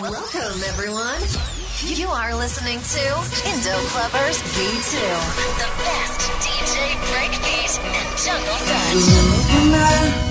Welcome, everyone. You are listening to Indo Clubbers V2, the best DJ breakbeat and jungle dance.